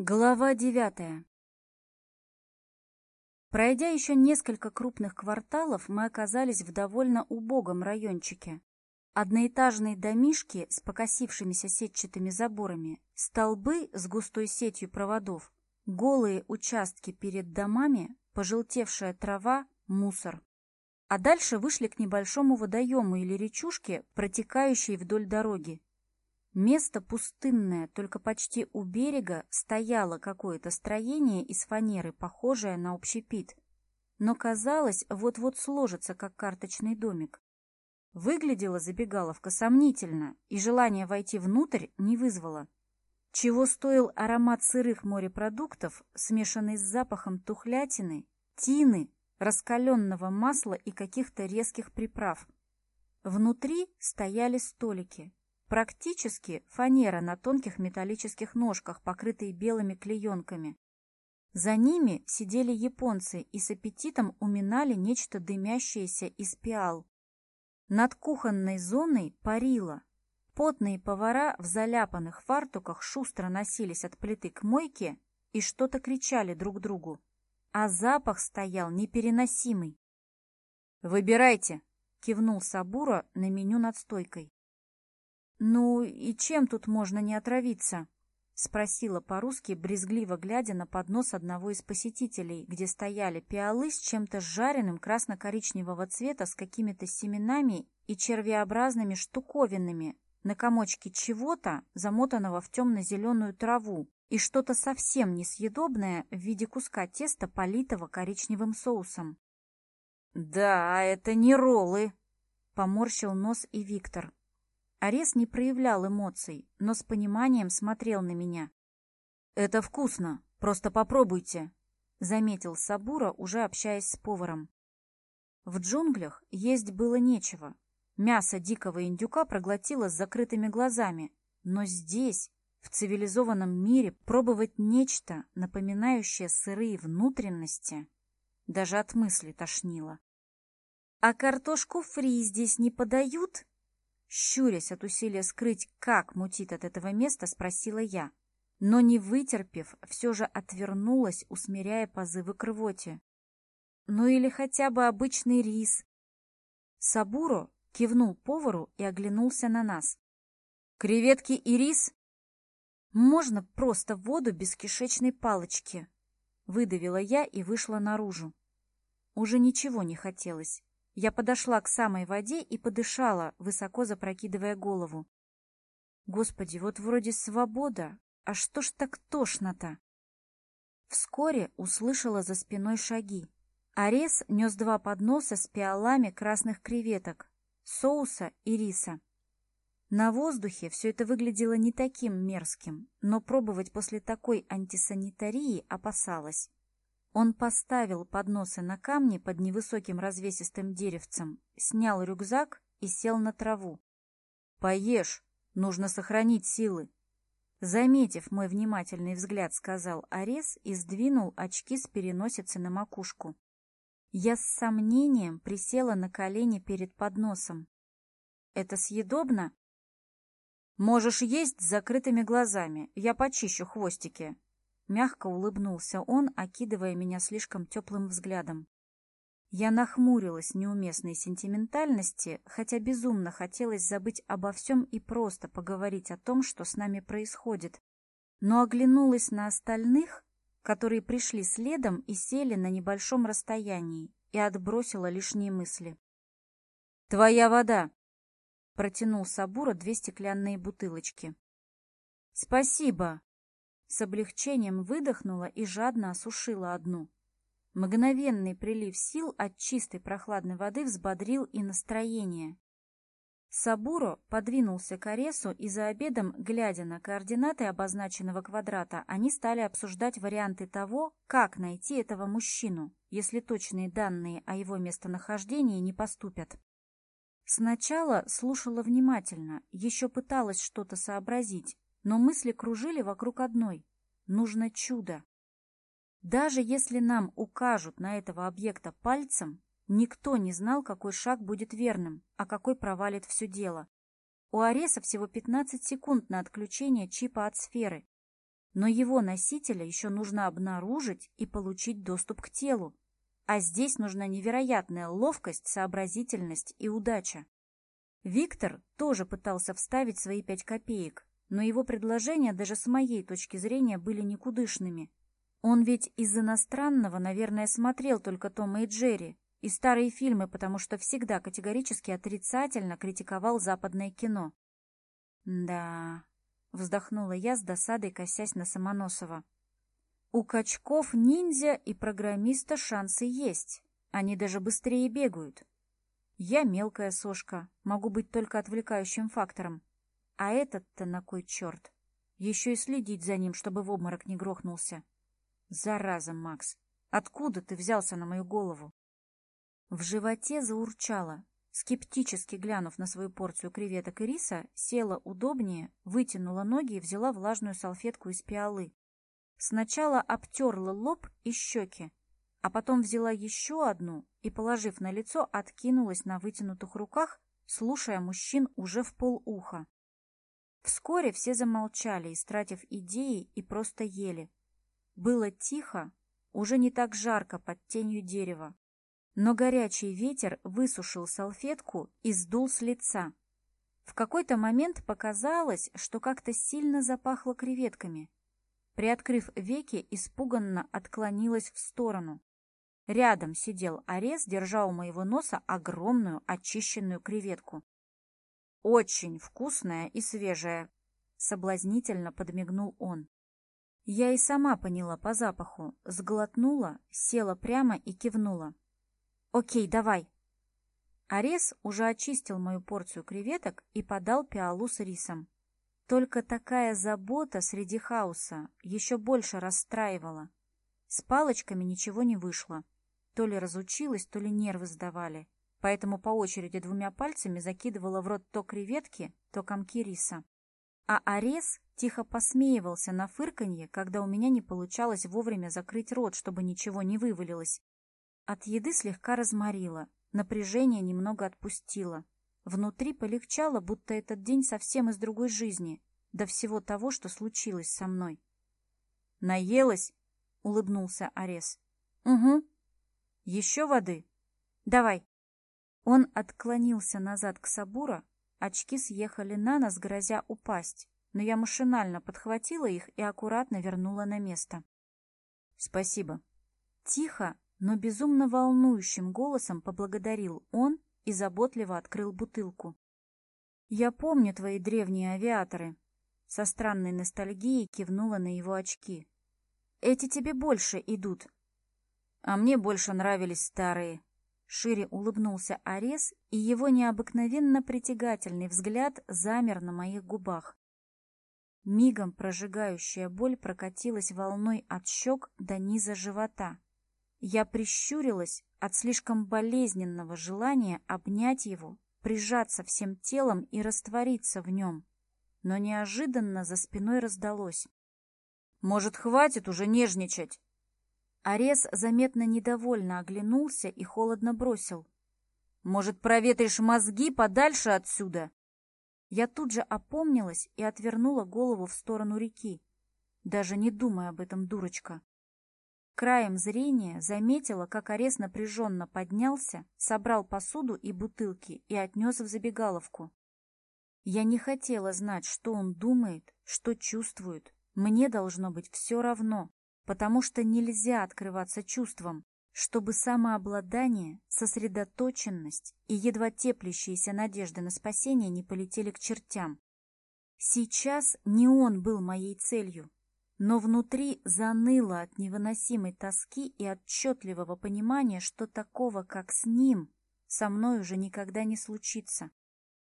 Глава девятая. Пройдя еще несколько крупных кварталов, мы оказались в довольно убогом райончике. Одноэтажные домишки с покосившимися сетчатыми заборами, столбы с густой сетью проводов, голые участки перед домами, пожелтевшая трава, мусор. А дальше вышли к небольшому водоему или речушке, протекающей вдоль дороги, Место пустынное, только почти у берега стояло какое-то строение из фанеры, похожее на общепит. Но казалось, вот-вот сложится, как карточный домик. Выглядела забегаловка сомнительно, и желание войти внутрь не вызвало. Чего стоил аромат сырых морепродуктов, смешанный с запахом тухлятины, тины, раскаленного масла и каких-то резких приправ. Внутри стояли столики, Практически фанера на тонких металлических ножках, покрытые белыми клеенками. За ними сидели японцы и с аппетитом уминали нечто дымящееся из пиал. Над кухонной зоной парило. Потные повара в заляпанных фартуках шустро носились от плиты к мойке и что-то кричали друг другу. А запах стоял непереносимый. «Выбирайте!» — кивнул Сабура на меню над стойкой. «Ну и чем тут можно не отравиться?» — спросила по-русски, брезгливо глядя на поднос одного из посетителей, где стояли пиалы с чем-то жареным красно-коричневого цвета с какими-то семенами и червеобразными штуковинами, на комочке чего-то, замотанного в темно-зеленую траву, и что-то совсем несъедобное в виде куска теста, политого коричневым соусом. «Да, это не роллы!» — поморщил нос и Виктор. Арес не проявлял эмоций, но с пониманием смотрел на меня. «Это вкусно! Просто попробуйте!» — заметил Сабура, уже общаясь с поваром. В джунглях есть было нечего. Мясо дикого индюка проглотило с закрытыми глазами, но здесь, в цивилизованном мире, пробовать нечто, напоминающее сырые внутренности, даже от мысли тошнило. «А картошку фри здесь не подают?» щурясь от усилия скрыть, как мутит от этого места, спросила я. Но, не вытерпев, все же отвернулась, усмиряя позывы к рвоте. Ну или хотя бы обычный рис. Сабуро кивнул повару и оглянулся на нас. «Креветки и рис?» «Можно просто воду без кишечной палочки», — выдавила я и вышла наружу. Уже ничего не хотелось. Я подошла к самой воде и подышала, высоко запрокидывая голову. Господи, вот вроде свобода, а что ж так тошно-то? Вскоре услышала за спиной шаги. Арес нес два подноса с пиалами красных креветок, соуса и риса. На воздухе все это выглядело не таким мерзким, но пробовать после такой антисанитарии опасалась. Он поставил подносы на камни под невысоким развесистым деревцем, снял рюкзак и сел на траву. «Поешь, нужно сохранить силы». Заметив мой внимательный взгляд, сказал Арес и сдвинул очки с переносицы на макушку. Я с сомнением присела на колени перед подносом. «Это съедобно?» «Можешь есть с закрытыми глазами, я почищу хвостики», Мягко улыбнулся он, окидывая меня слишком теплым взглядом. Я нахмурилась неуместной сентиментальности, хотя безумно хотелось забыть обо всем и просто поговорить о том, что с нами происходит, но оглянулась на остальных, которые пришли следом и сели на небольшом расстоянии, и отбросила лишние мысли. «Твоя вода!» — протянул Сабура две стеклянные бутылочки. «Спасибо!» С облегчением выдохнула и жадно осушила одну. Мгновенный прилив сил от чистой прохладной воды взбодрил и настроение. Сабуро подвинулся к Аресу, и за обедом, глядя на координаты обозначенного квадрата, они стали обсуждать варианты того, как найти этого мужчину, если точные данные о его местонахождении не поступят. Сначала слушала внимательно, еще пыталась что-то сообразить, но мысли кружили вокруг одной. Нужно чудо. Даже если нам укажут на этого объекта пальцем, никто не знал, какой шаг будет верным, а какой провалит все дело. У Ареса всего 15 секунд на отключение чипа от сферы, но его носителя еще нужно обнаружить и получить доступ к телу. А здесь нужна невероятная ловкость, сообразительность и удача. Виктор тоже пытался вставить свои пять копеек, но его предложения даже с моей точки зрения были никудышными. Он ведь из иностранного, наверное, смотрел только Тома и Джерри и старые фильмы, потому что всегда категорически отрицательно критиковал западное кино. «Да...» — вздохнула я с досадой, косясь на Самоносова. «У качков ниндзя и программиста шансы есть. Они даже быстрее бегают. Я мелкая сошка, могу быть только отвлекающим фактором. А этот-то на кой черт? Еще и следить за ним, чтобы в обморок не грохнулся. Зараза, Макс, откуда ты взялся на мою голову? В животе заурчало. Скептически глянув на свою порцию креветок и риса, села удобнее, вытянула ноги и взяла влажную салфетку из пиалы. Сначала обтерла лоб и щеки, а потом взяла еще одну и, положив на лицо, откинулась на вытянутых руках, слушая мужчин уже в полуха. Вскоре все замолчали, истратив идеи, и просто ели. Было тихо, уже не так жарко под тенью дерева. Но горячий ветер высушил салфетку и сдул с лица. В какой-то момент показалось, что как-то сильно запахло креветками. Приоткрыв веки, испуганно отклонилась в сторону. Рядом сидел Арес, держа у моего носа огромную очищенную креветку. Очень вкусная и свежая. Соблазнительно подмигнул он. Я и сама поняла по запаху, сглотнула, села прямо и кивнула. «Окей, давай!» Арес уже очистил мою порцию креветок и подал пиалу с рисом. Только такая забота среди хаоса еще больше расстраивала. С палочками ничего не вышло. То ли разучилась, то ли нервы сдавали поэтому по очереди двумя пальцами закидывала в рот то креветки, то комки риса. А Арес тихо посмеивался на фырканье, когда у меня не получалось вовремя закрыть рот, чтобы ничего не вывалилось. От еды слегка разморило, напряжение немного отпустило. Внутри полегчало, будто этот день совсем из другой жизни, до всего того, что случилось со мной. «Наелась?» — улыбнулся Арес. «Угу. Еще воды? Давай!» Он отклонился назад к Сабура, очки съехали на нас, грозя упасть, но я машинально подхватила их и аккуратно вернула на место. «Спасибо». Тихо, но безумно волнующим голосом поблагодарил он и заботливо открыл бутылку. «Я помню твои древние авиаторы», — со странной ностальгией кивнула на его очки. «Эти тебе больше идут». «А мне больше нравились старые», Шире улыбнулся Арес, и его необыкновенно притягательный взгляд замер на моих губах. Мигом прожигающая боль прокатилась волной от щек до низа живота. Я прищурилась от слишком болезненного желания обнять его, прижаться всем телом и раствориться в нем. Но неожиданно за спиной раздалось. «Может, хватит уже нежничать?» Арес заметно недовольно оглянулся и холодно бросил. «Может, проветришь мозги подальше отсюда?» Я тут же опомнилась и отвернула голову в сторону реки, даже не думая об этом, дурочка. Краем зрения заметила, как Арес напряженно поднялся, собрал посуду и бутылки и отнес в забегаловку. Я не хотела знать, что он думает, что чувствует. Мне должно быть все равно потому что нельзя открываться чувствам, чтобы самообладание, сосредоточенность и едва теплящиеся надежды на спасение не полетели к чертям. Сейчас не он был моей целью, но внутри заныло от невыносимой тоски и отчетливого понимания, что такого, как с ним, со мной уже никогда не случится.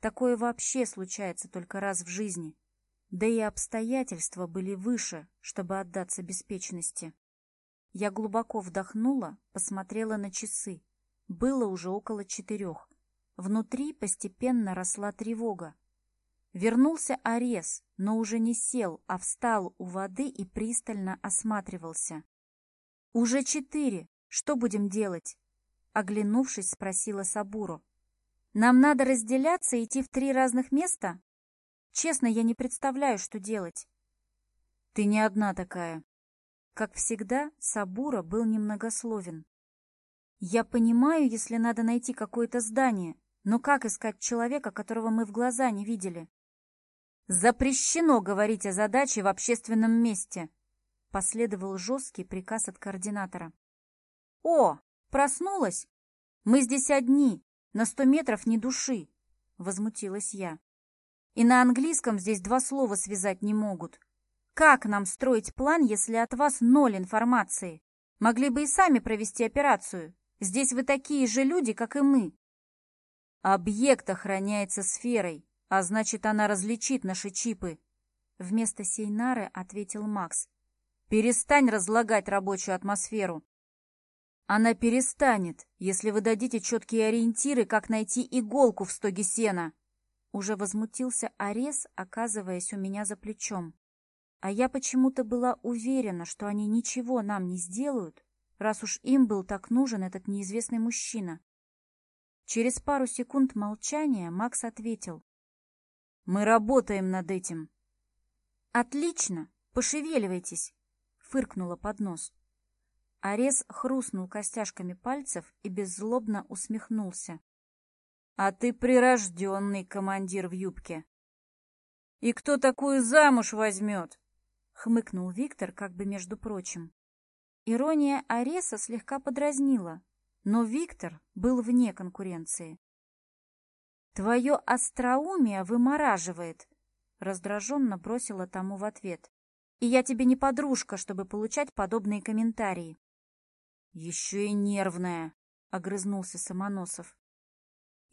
Такое вообще случается только раз в жизни, да и обстоятельства были выше, чтобы отдаться беспечности. Я глубоко вдохнула, посмотрела на часы. Было уже около четырех. Внутри постепенно росла тревога. Вернулся Арес, но уже не сел, а встал у воды и пристально осматривался. «Уже четыре! Что будем делать?» Оглянувшись, спросила Сабуру. «Нам надо разделяться и идти в три разных места?» Честно, я не представляю, что делать. Ты не одна такая. Как всегда, Сабура был немногословен. Я понимаю, если надо найти какое-то здание, но как искать человека, которого мы в глаза не видели? Запрещено говорить о задаче в общественном месте, последовал жесткий приказ от координатора. О, проснулась? Мы здесь одни, на сто метров ни души, возмутилась я и на английском здесь два слова связать не могут. Как нам строить план, если от вас ноль информации? Могли бы и сами провести операцию. Здесь вы такие же люди, как и мы. Объект охраняется сферой, а значит, она различит наши чипы. Вместо Сейнары ответил Макс. Перестань разлагать рабочую атмосферу. Она перестанет, если вы дадите четкие ориентиры, как найти иголку в стоге сена. Уже возмутился Арес, оказываясь у меня за плечом. А я почему-то была уверена, что они ничего нам не сделают, раз уж им был так нужен этот неизвестный мужчина. Через пару секунд молчания Макс ответил. «Мы работаем над этим». «Отлично! Пошевеливайтесь!» — фыркнула под нос. Арес хрустнул костяшками пальцев и беззлобно усмехнулся. «А ты прирожденный командир в юбке!» «И кто такую замуж возьмет?» — хмыкнул Виктор, как бы между прочим. Ирония Ареса слегка подразнила, но Виктор был вне конкуренции. «Твое остроумие вымораживает», — раздраженно бросила тому в ответ. «И я тебе не подружка, чтобы получать подобные комментарии». «Еще и нервная», — огрызнулся Самоносов.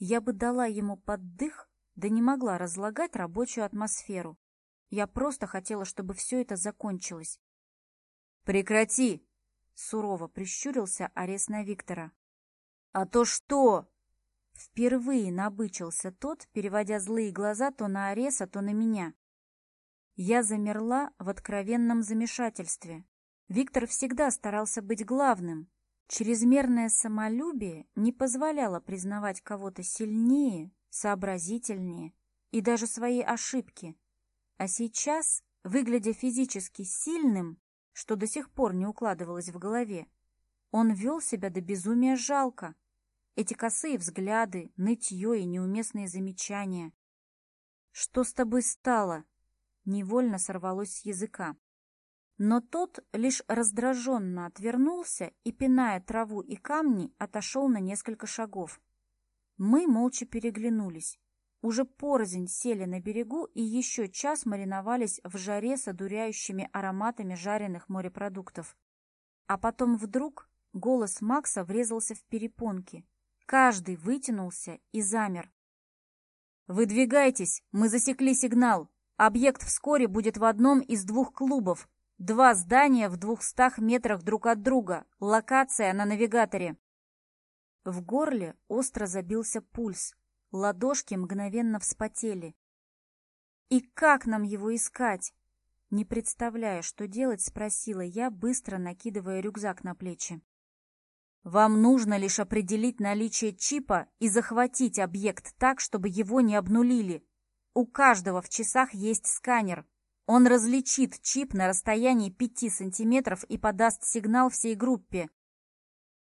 Я бы дала ему поддых, да не могла разлагать рабочую атмосферу. Я просто хотела, чтобы все это закончилось. «Прекрати!» — сурово прищурился арест на Виктора. «А то что?» Впервые набычился тот, переводя злые глаза то на Ареса, то на меня. Я замерла в откровенном замешательстве. Виктор всегда старался быть главным, Чрезмерное самолюбие не позволяло признавать кого-то сильнее, сообразительнее и даже свои ошибки. А сейчас, выглядя физически сильным, что до сих пор не укладывалось в голове, он вел себя до безумия жалко. Эти косые взгляды, нытье и неуместные замечания. «Что с тобой стало?» Невольно сорвалось с языка. Но тот лишь раздраженно отвернулся и, пиная траву и камни, отошел на несколько шагов. Мы молча переглянулись. Уже порознь сели на берегу и еще час мариновались в жаре с одуряющими ароматами жареных морепродуктов. А потом вдруг голос Макса врезался в перепонки. Каждый вытянулся и замер. «Выдвигайтесь! Мы засекли сигнал! Объект вскоре будет в одном из двух клубов. Два здания в двухстах метрах друг от друга. Локация на навигаторе. В горле остро забился пульс. Ладошки мгновенно вспотели. «И как нам его искать?» Не представляя, что делать, спросила я, быстро накидывая рюкзак на плечи. «Вам нужно лишь определить наличие чипа и захватить объект так, чтобы его не обнулили. У каждого в часах есть сканер. Он различит чип на расстоянии пяти сантиметров и подаст сигнал всей группе.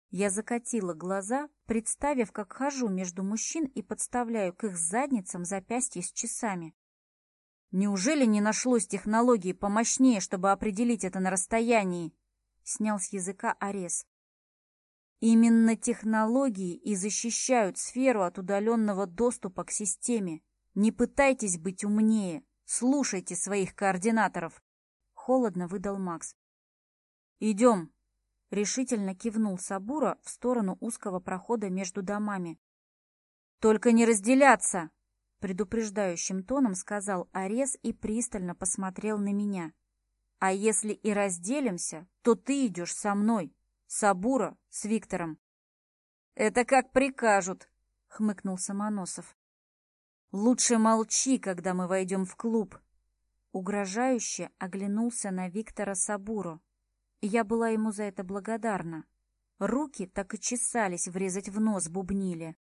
Я закатила глаза, представив, как хожу между мужчин и подставляю к их задницам запястье с часами. Неужели не нашлось технологии помощнее, чтобы определить это на расстоянии? Снял с языка Арес. Именно технологии и защищают сферу от удаленного доступа к системе. Не пытайтесь быть умнее. Слушайте своих координаторов!» — холодно выдал Макс. «Идем!» — решительно кивнул Сабура в сторону узкого прохода между домами. «Только не разделяться!» — предупреждающим тоном сказал Арес и пристально посмотрел на меня. «А если и разделимся, то ты идешь со мной, Сабура с Виктором». «Это как прикажут», — хмыкнул Самоносов.«Лучше молчи, когда мы войдем в клуб». Угрожающе оглянулся на Виктора Сабуру и я была ему за это благодарна. Руки так и чесались врезать в нос, бубнили.